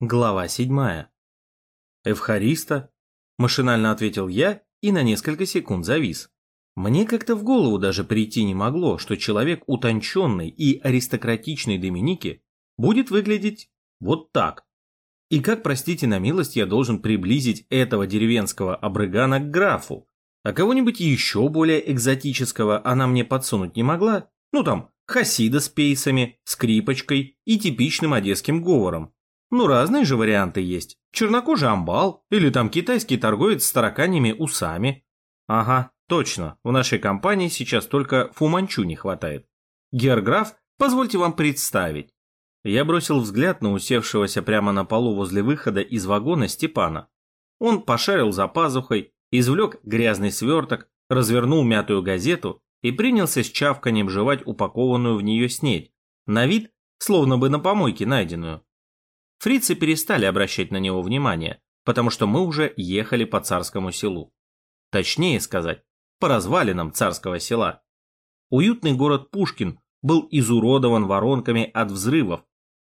Глава седьмая. «Эвхариста?» – машинально ответил я и на несколько секунд завис. Мне как-то в голову даже прийти не могло, что человек утонченный и аристократичный Доминики будет выглядеть вот так. И как, простите на милость, я должен приблизить этого деревенского обрыгана к графу? А кого-нибудь еще более экзотического она мне подсунуть не могла? Ну там, хасида с пейсами, скрипочкой и типичным одесским говором. Ну, разные же варианты есть. Чернокожий амбал или там китайский торговец с тараканями усами. Ага, точно, в нашей компании сейчас только фуманчу не хватает. Географ, позвольте вам представить. Я бросил взгляд на усевшегося прямо на полу возле выхода из вагона Степана. Он пошарил за пазухой, извлек грязный сверток, развернул мятую газету и принялся с чавканием жевать упакованную в нее снедь, на вид, словно бы на помойке найденную. Фрицы перестали обращать на него внимание, потому что мы уже ехали по царскому селу. Точнее сказать, по развалинам царского села. Уютный город Пушкин был изуродован воронками от взрывов.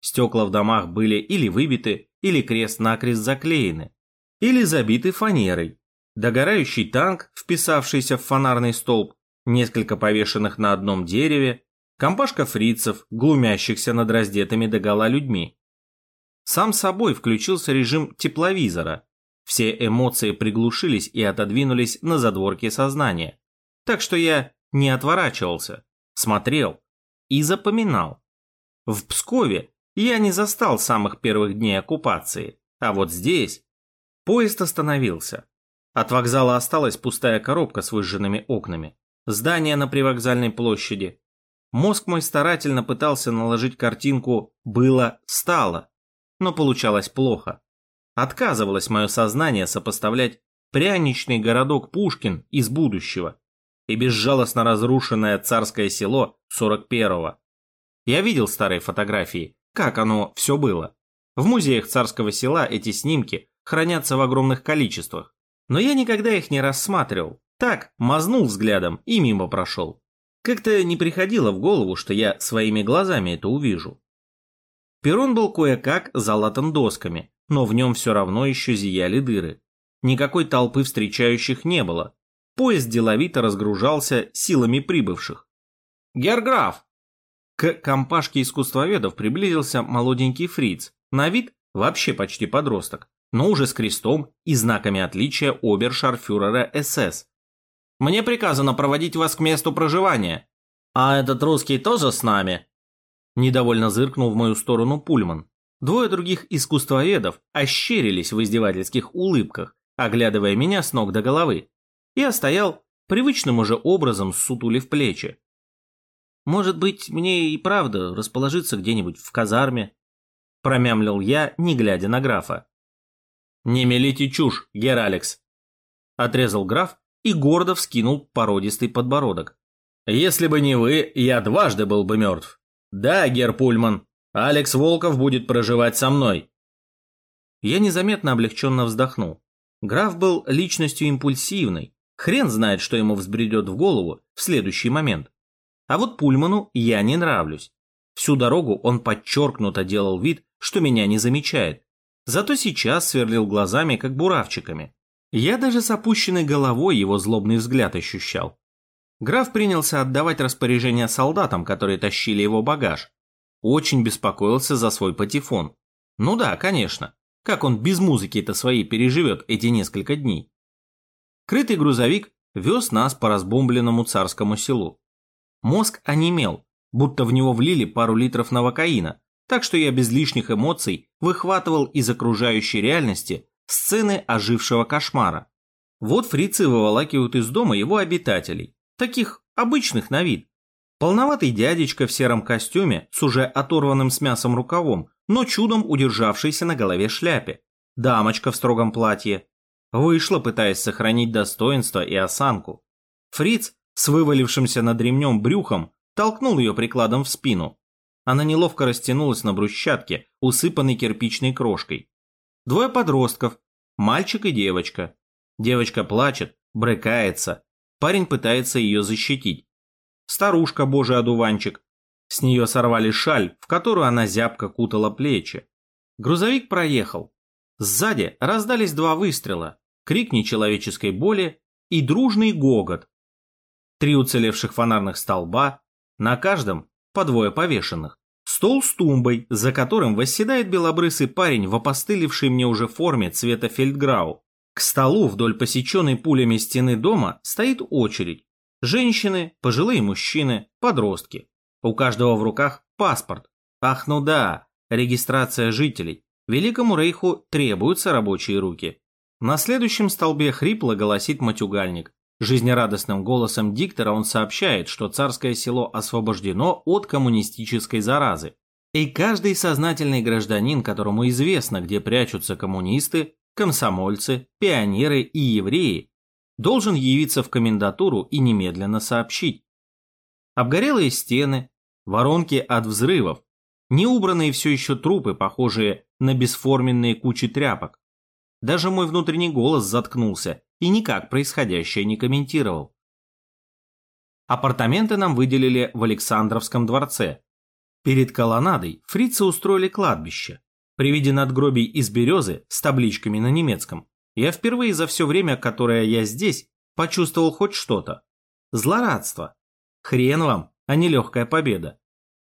Стекла в домах были или выбиты, или крест-накрест заклеены, или забиты фанерой. Догорающий танк, вписавшийся в фонарный столб, несколько повешенных на одном дереве, компашка фрицев, глумящихся над раздетыми догола людьми. Сам собой включился режим тепловизора. Все эмоции приглушились и отодвинулись на задворки сознания. Так что я не отворачивался, смотрел и запоминал. В Пскове я не застал самых первых дней оккупации, а вот здесь поезд остановился. От вокзала осталась пустая коробка с выжженными окнами, здание на привокзальной площади. Мозг мой старательно пытался наложить картинку «было-стало», но получалось плохо. Отказывалось мое сознание сопоставлять пряничный городок Пушкин из будущего и безжалостно разрушенное царское село 41-го. Я видел старые фотографии, как оно все было. В музеях царского села эти снимки хранятся в огромных количествах, но я никогда их не рассматривал. Так, мазнул взглядом и мимо прошел. Как-то не приходило в голову, что я своими глазами это увижу. Перрон был кое-как залатан досками, но в нем все равно еще зияли дыры. Никакой толпы встречающих не было. Поезд деловито разгружался силами прибывших. «Герграф!» К компашке искусствоведов приблизился молоденький фриц, на вид вообще почти подросток, но уже с крестом и знаками отличия обершарфюрера СС. «Мне приказано проводить вас к месту проживания». «А этот русский тоже с нами?» Недовольно зыркнул в мою сторону Пульман. Двое других искусствоведов ощерились в издевательских улыбках, оглядывая меня с ног до головы. Я стоял привычным уже образом, сутулив плечи. «Может быть, мне и правда расположиться где-нибудь в казарме?» Промямлил я, не глядя на графа. «Не мелите чушь, Гер Алекс!» Отрезал граф и гордо вскинул породистый подбородок. «Если бы не вы, я дважды был бы мертв. «Да, Гер Пульман, Алекс Волков будет проживать со мной». Я незаметно облегченно вздохнул. Граф был личностью импульсивной. Хрен знает, что ему взбредет в голову в следующий момент. А вот Пульману я не нравлюсь. Всю дорогу он подчеркнуто делал вид, что меня не замечает. Зато сейчас сверлил глазами, как буравчиками. Я даже с опущенной головой его злобный взгляд ощущал. Граф принялся отдавать распоряжения солдатам, которые тащили его багаж. Очень беспокоился за свой патефон. Ну да, конечно. Как он без музыки-то своей переживет эти несколько дней? Крытый грузовик вез нас по разбомбленному царскому селу. Мозг онемел, будто в него влили пару литров новокаина, так что я без лишних эмоций выхватывал из окружающей реальности сцены ожившего кошмара. Вот фрицы выволакивают из дома его обитателей, таких обычных на вид. Полноватый дядечка в сером костюме с уже оторванным с мясом рукавом, но чудом удержавшийся на голове шляпе. Дамочка в строгом платье. Вышла, пытаясь сохранить достоинство и осанку. Фриц с вывалившимся над ремнем брюхом толкнул ее прикладом в спину. Она неловко растянулась на брусчатке, усыпанной кирпичной крошкой. Двое подростков, мальчик и девочка. Девочка плачет, брыкается, Парень пытается ее защитить. Старушка божий одуванчик. С нее сорвали шаль, в которую она зябко кутала плечи. Грузовик проехал. Сзади раздались два выстрела, крик нечеловеческой боли и дружный гогот. Три уцелевших фонарных столба, на каждом по двое повешенных. Стол с тумбой, за которым восседает белобрысый парень в опостылевшей мне уже форме цвета фельдграу. К столу вдоль посеченной пулями стены дома стоит очередь. Женщины, пожилые мужчины, подростки. У каждого в руках паспорт. Ах, ну да, регистрация жителей. Великому Рейху требуются рабочие руки. На следующем столбе хрипло голосит матюгальник. Жизнерадостным голосом диктора он сообщает, что царское село освобождено от коммунистической заразы. И каждый сознательный гражданин, которому известно, где прячутся коммунисты, комсомольцы, пионеры и евреи, должен явиться в комендатуру и немедленно сообщить. Обгорелые стены, воронки от взрывов, неубранные все еще трупы, похожие на бесформенные кучи тряпок. Даже мой внутренний голос заткнулся и никак происходящее не комментировал. Апартаменты нам выделили в Александровском дворце. Перед колоннадой фрицы устроили кладбище. При виде надгробий из березы с табличками на немецком я впервые за все время, которое я здесь, почувствовал хоть что-то. Злорадство. Хрен вам, а не легкая победа.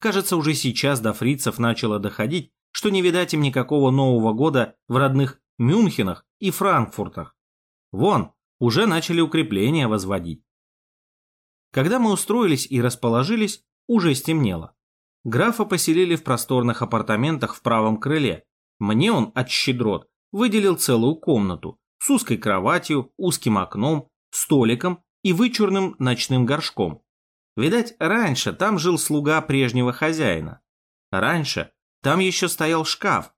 Кажется, уже сейчас до фрицев начало доходить, что не видать им никакого Нового года в родных Мюнхенах и Франкфуртах. Вон, уже начали укрепления возводить. Когда мы устроились и расположились, уже стемнело. Графа поселили в просторных апартаментах в правом крыле. Мне он от щедрот выделил целую комнату с узкой кроватью, узким окном, столиком и вычурным ночным горшком. Видать, раньше там жил слуга прежнего хозяина. Раньше там еще стоял шкаф,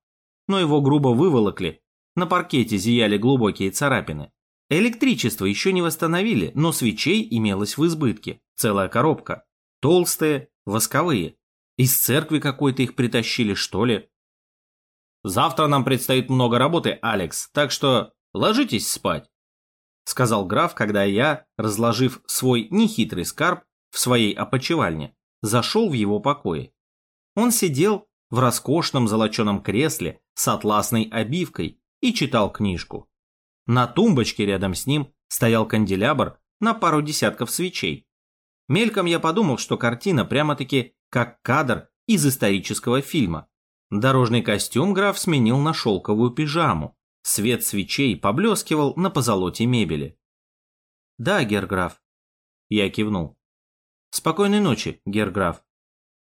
но его грубо выволокли, на паркете зияли глубокие царапины. Электричество еще не восстановили, но свечей имелось в избытке, целая коробка. Толстые, восковые. Из церкви какой-то их притащили, что ли? Завтра нам предстоит много работы, Алекс, так что ложитесь спать, сказал граф, когда я, разложив свой нехитрый скарб в своей опочивальне, зашел в его покои. Он сидел в роскошном золоченом кресле с атласной обивкой и читал книжку. На тумбочке рядом с ним стоял канделябр на пару десятков свечей. Мельком я подумал, что картина прямо-таки как кадр из исторического фильма. Дорожный костюм граф сменил на шелковую пижаму. Свет свечей поблескивал на позолоте мебели. «Да, герграф». Я кивнул. «Спокойной ночи, герграф».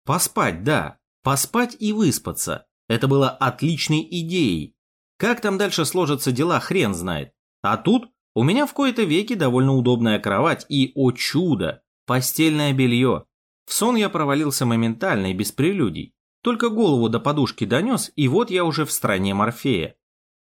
«Поспать, да. Поспать и выспаться. Это было отличной идеей, как там дальше сложатся дела, хрен знает. А тут у меня в кои-то веки довольно удобная кровать и, о чудо, постельное белье. В сон я провалился моментально и без прелюдий. Только голову до подушки донес, и вот я уже в стране Морфея.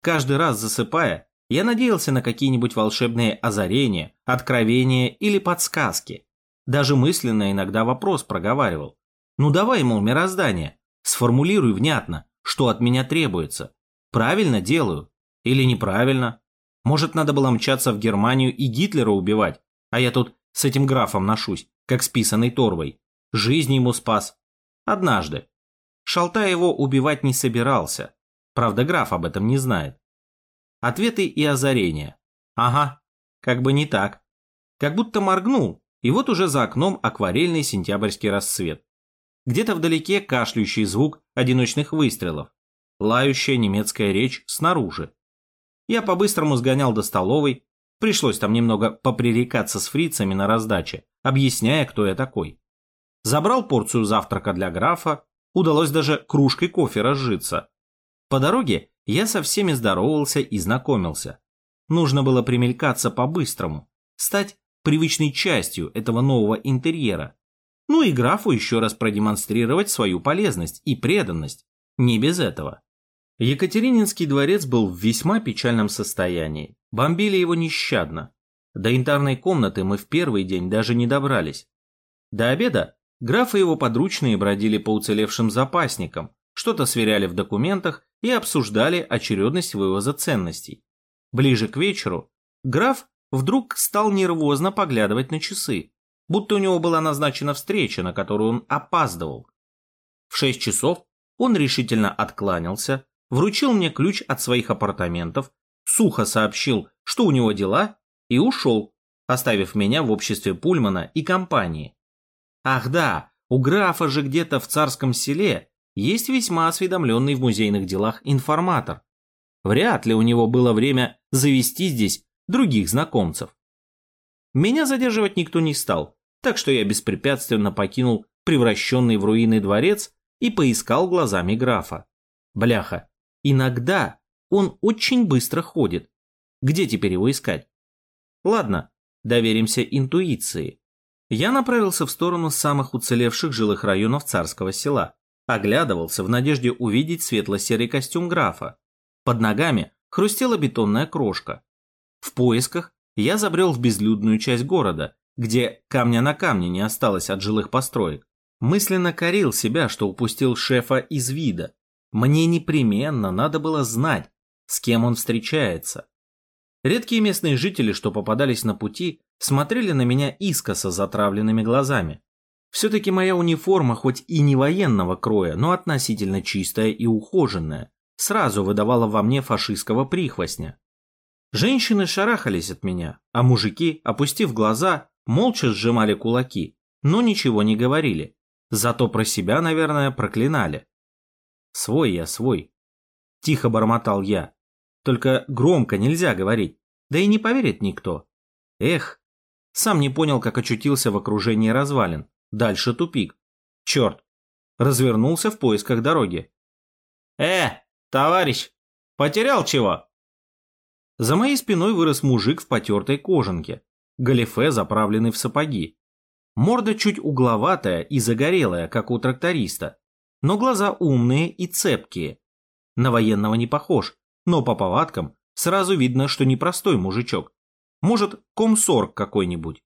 Каждый раз засыпая, я надеялся на какие-нибудь волшебные озарения, откровения или подсказки. Даже мысленно иногда вопрос проговаривал. Ну давай, мол, мироздание, сформулируй внятно, что от меня требуется, Правильно делаю. Или неправильно. Может, надо было мчаться в Германию и Гитлера убивать, а я тут с этим графом ношусь, как с писаной торбой. Жизнь ему спас. Однажды. Шалта его убивать не собирался. Правда, граф об этом не знает. Ответы и озарения. Ага, как бы не так. Как будто моргнул, и вот уже за окном акварельный сентябрьский рассвет. Где-то вдалеке кашляющий звук одиночных выстрелов лающая немецкая речь снаружи. Я по-быстрому сгонял до столовой, пришлось там немного попререкаться с фрицами на раздаче, объясняя, кто я такой. Забрал порцию завтрака для графа, удалось даже кружкой кофе разжиться. По дороге я со всеми здоровался и знакомился. Нужно было примелькаться по-быстрому, стать привычной частью этого нового интерьера. Ну и графу еще раз продемонстрировать свою полезность и преданность. Не без этого. Екатерининский дворец был в весьма печальном состоянии. Бомбили его нещадно. До янтарной комнаты мы в первый день даже не добрались. До обеда граф и его подручные бродили по уцелевшим запасникам, что-то сверяли в документах и обсуждали очередность вывоза ценностей. Ближе к вечеру граф вдруг стал нервозно поглядывать на часы, будто у него была назначена встреча, на которую он опаздывал. В шесть часов он решительно откланялся, вручил мне ключ от своих апартаментов, сухо сообщил, что у него дела, и ушел, оставив меня в обществе Пульмана и компании. Ах да, у графа же где-то в царском селе есть весьма осведомленный в музейных делах информатор. Вряд ли у него было время завести здесь других знакомцев. Меня задерживать никто не стал, так что я беспрепятственно покинул превращенный в руины дворец и поискал глазами графа. Бляха, иногда он очень быстро ходит. Где теперь его искать? Ладно, доверимся интуиции. Я направился в сторону самых уцелевших жилых районов царского села. Оглядывался в надежде увидеть светло-серый костюм графа. Под ногами хрустела бетонная крошка. В поисках я забрел в безлюдную часть города, где камня на камне не осталось от жилых построек. Мысленно корил себя, что упустил шефа из вида. Мне непременно надо было знать, с кем он встречается. Редкие местные жители, что попадались на пути, смотрели на меня искоса затравленными глазами. Все-таки моя униформа хоть и не военного кроя, но относительно чистая и ухоженная, сразу выдавала во мне фашистского прихвостня. Женщины шарахались от меня, а мужики, опустив глаза, молча сжимали кулаки, но ничего не говорили. Зато про себя, наверное, проклинали. «Свой я, свой», – тихо бормотал я. Только громко нельзя говорить, да и не поверит никто. Эх, сам не понял, как очутился в окружении развалин. Дальше тупик. Черт, развернулся в поисках дороги. «Э, товарищ, потерял чего?» За моей спиной вырос мужик в потертой кожанке, галифе заправленный в сапоги. Морда чуть угловатая и загорелая, как у тракториста, но глаза умные и цепкие. На военного не похож, но по повадкам сразу видно, что непростой мужичок. Может, комсорг какой-нибудь.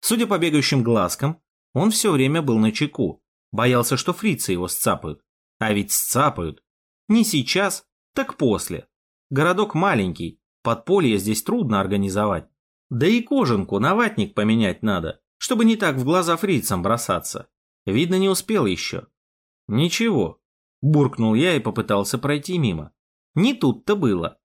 Судя по бегающим глазкам, он все время был на чеку, боялся, что фрицы его сцапают. А ведь сцапают. Не сейчас, так после. Городок маленький, подполье здесь трудно организовать. Да и кожанку на ватник поменять надо, чтобы не так в глаза фрицам бросаться. Видно, не успел еще. Ничего. Буркнул я и попытался пройти мимо. Не тут-то было.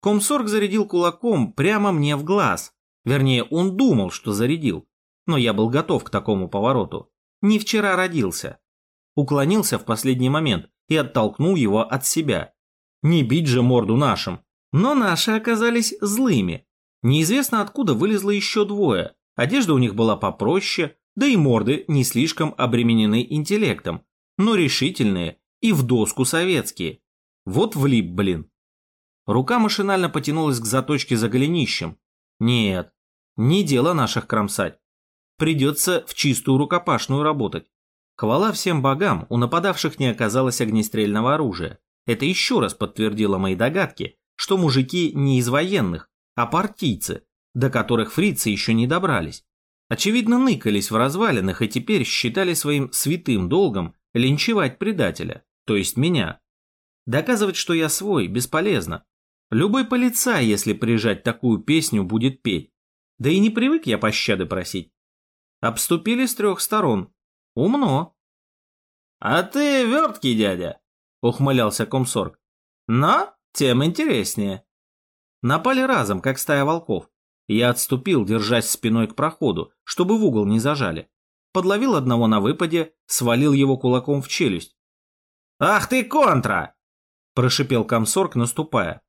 Комсорг зарядил кулаком прямо мне в глаз. Вернее, он думал, что зарядил. Но я был готов к такому повороту. Не вчера родился. Уклонился в последний момент и оттолкнул его от себя. Не бить же морду нашим. Но наши оказались злыми. Неизвестно откуда вылезло еще двое. Одежда у них была попроще, да и морды не слишком обременены интеллектом, но решительные и в доску советские. Вот влип, блин. Рука машинально потянулась к заточке за голенищем. Нет, не дело наших кромсать. Придется в чистую рукопашную работать. Хвала всем богам, у нападавших не оказалось огнестрельного оружия. Это еще раз подтвердило мои догадки, что мужики не из военных, а партийцы, до которых фрицы еще не добрались. Очевидно, ныкались в развалинах и теперь считали своим святым долгом линчевать предателя, то есть меня. Доказывать, что я свой, бесполезно. Любой полицай, если прижать такую песню, будет петь. Да и не привык я пощады просить. Обступили с трех сторон. Умно. «А ты верткий, дядя!» — ухмылялся комсорг. «Но тем интереснее». Напали разом, как стая волков. Я отступил, держась спиной к проходу, чтобы в угол не зажали. Подловил одного на выпаде, свалил его кулаком в челюсть. «Ах ты, контра!» – прошипел комсорг, наступая.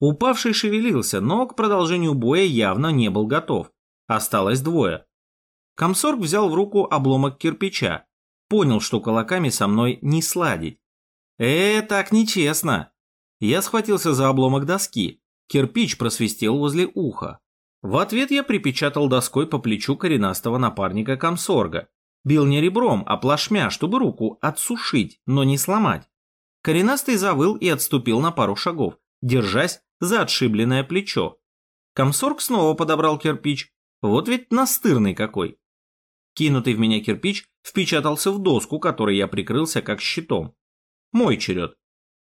Упавший шевелился, но к продолжению боя явно не был готов. Осталось двое. Комсорг взял в руку обломок кирпича. Понял, что кулаками со мной не сладить. «Э, так нечестно!» Я схватился за обломок доски. Кирпич просвистел возле уха. В ответ я припечатал доской по плечу коренастого напарника комсорга. Бил не ребром, а плашмя, чтобы руку отсушить, но не сломать. Коренастый завыл и отступил на пару шагов, держась за отшибленное плечо. Комсорг снова подобрал кирпич. Вот ведь настырный какой. Кинутый в меня кирпич впечатался в доску, которой я прикрылся как щитом. Мой черед.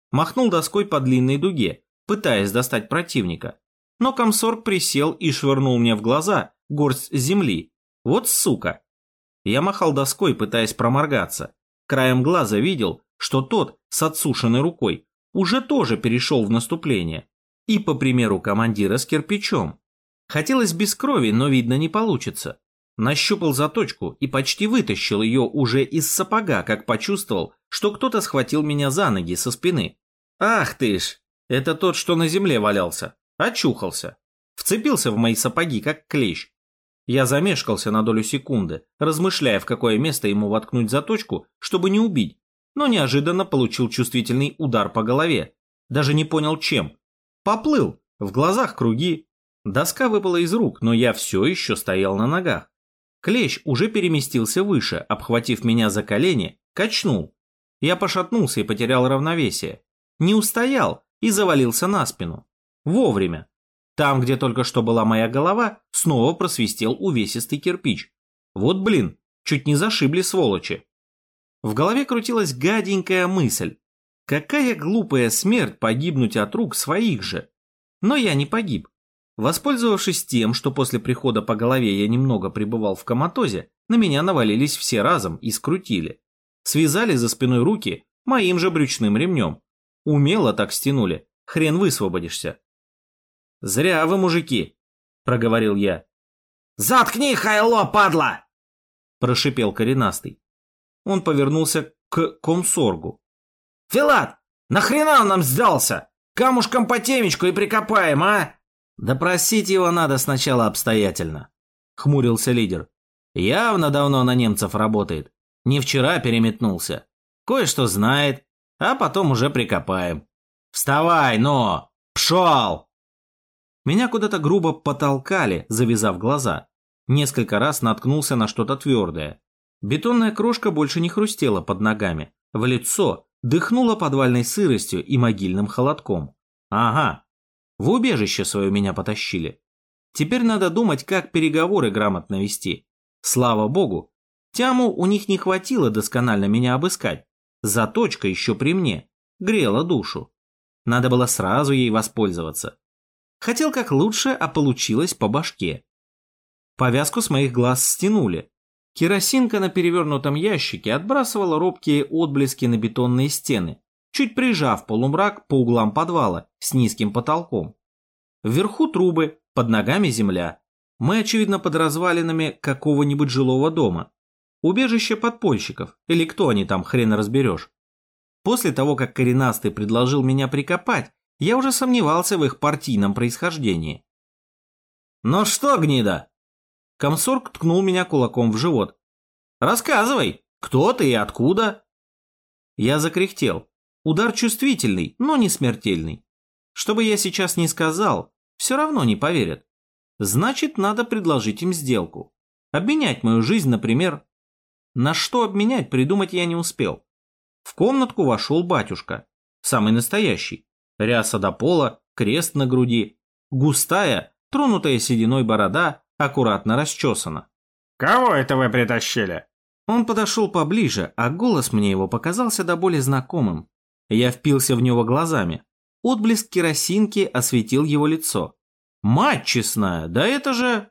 Махнул доской по длинной дуге, пытаясь достать противника. Но комсорг присел и швырнул мне в глаза горсть земли. Вот сука. Я махал доской, пытаясь проморгаться. Краем глаза видел, что тот с отсушенной рукой уже тоже перешел в наступление. И по примеру командира с кирпичом. Хотелось без крови, но видно не получится. Нащупал заточку и почти вытащил ее уже из сапога, как почувствовал, что кто-то схватил меня за ноги со спины. Ах ты ж, это тот, что на земле валялся. Очухался. Вцепился в мои сапоги, как клещ. Я замешкался на долю секунды, размышляя, в какое место ему воткнуть заточку, чтобы не убить, но неожиданно получил чувствительный удар по голове. Даже не понял, чем. Поплыл, в глазах круги. Доска выпала из рук, но я все еще стоял на ногах. Клещ уже переместился выше, обхватив меня за колени, качнул. Я пошатнулся и потерял равновесие. Не устоял и завалился на спину. Вовремя. Там, где только что была моя голова, снова просвистел увесистый кирпич. Вот блин, чуть не зашибли сволочи. В голове крутилась гаденькая мысль. Какая глупая смерть погибнуть от рук своих же. Но я не погиб. Воспользовавшись тем, что после прихода по голове я немного пребывал в коматозе, на меня навалились все разом и скрутили. Связали за спиной руки моим же брючным ремнем. Умело так стянули, хрен высвободишься. «Зря вы, мужики!» – проговорил я. «Заткни, хайло, падла!» – прошипел коренастый. Он повернулся к комсоргу. «Филат, нахрена он нам сдался? Камушком по темечку и прикопаем, а?» «Допросить его надо сначала обстоятельно», – хмурился лидер. «Явно давно на немцев работает. Не вчера переметнулся. Кое-что знает, а потом уже прикопаем. Вставай, но! Пшел!» Меня куда-то грубо потолкали, завязав глаза. Несколько раз наткнулся на что-то твердое. Бетонная крошка больше не хрустела под ногами. В лицо дыхнуло подвальной сыростью и могильным холодком. Ага, в убежище свое меня потащили. Теперь надо думать, как переговоры грамотно вести. Слава богу, тяму у них не хватило досконально меня обыскать. Заточка еще при мне, грела душу. Надо было сразу ей воспользоваться. Хотел как лучше, а получилось по башке. Повязку с моих глаз стянули. Керосинка на перевернутом ящике отбрасывала робкие отблески на бетонные стены, чуть прижав полумрак по углам подвала с низким потолком. Вверху трубы, под ногами земля. Мы, очевидно, под развалинами какого-нибудь жилого дома. Убежище подпольщиков, или кто они там, хрен разберешь. После того, как коренастый предложил меня прикопать, я уже сомневался в их партийном происхождении. «Ну что, гнида?» Комсорг ткнул меня кулаком в живот. «Рассказывай, кто ты и откуда?» Я закряхтел. Удар чувствительный, но не смертельный. Что бы я сейчас не сказал, все равно не поверят. Значит, надо предложить им сделку. Обменять мою жизнь, например. На что обменять, придумать я не успел. В комнатку вошел батюшка. Самый настоящий. Ряса до пола, крест на груди. Густая, тронутая сединой борода, аккуратно расчесана. «Кого это вы притащили?» Он подошел поближе, а голос мне его показался до боли знакомым. Я впился в него глазами. Отблеск керосинки осветил его лицо. «Мать честная, да это же...»